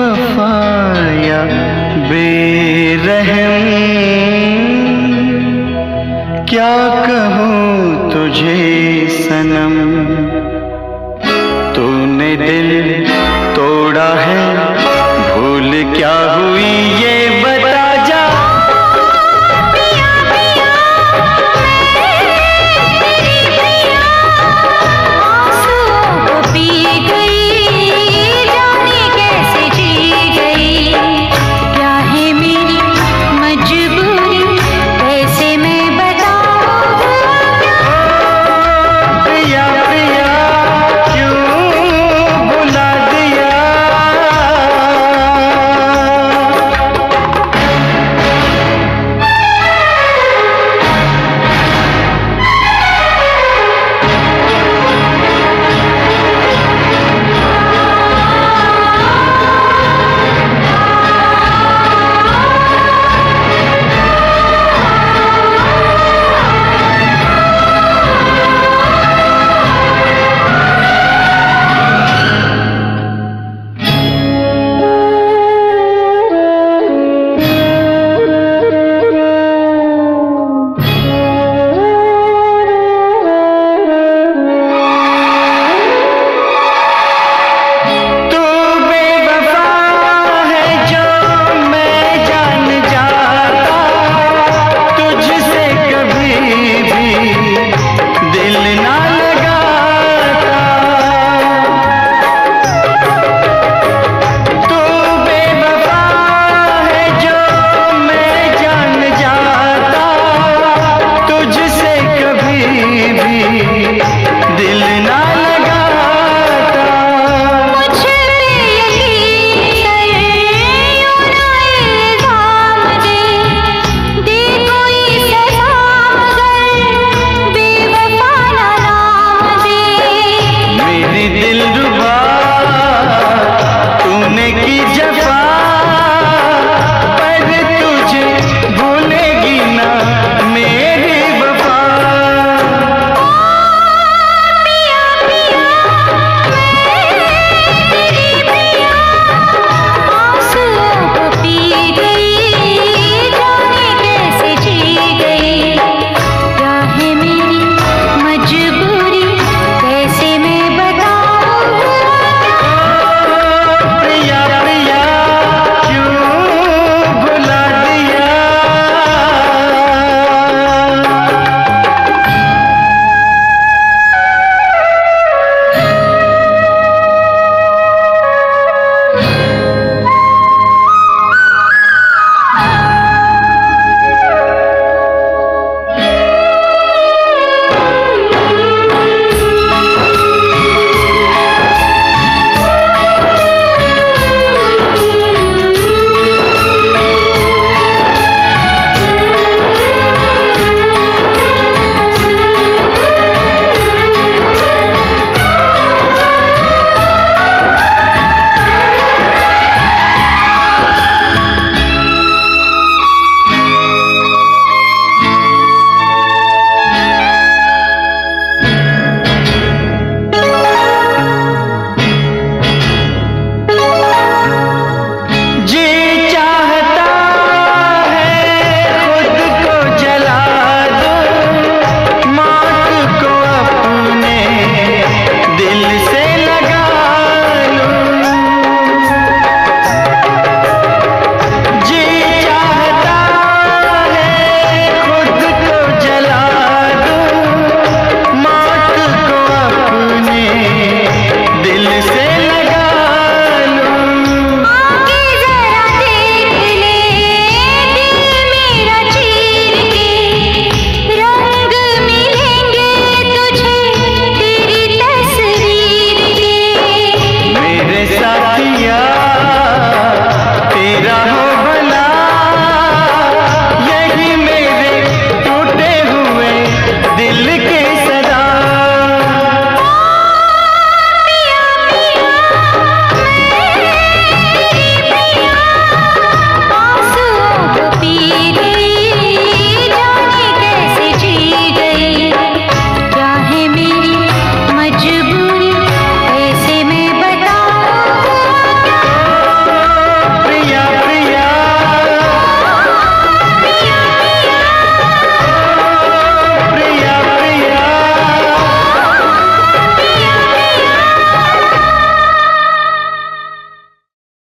बेवफाया बेरहम। क्या कहूँ तुझे सनम? तूने दिल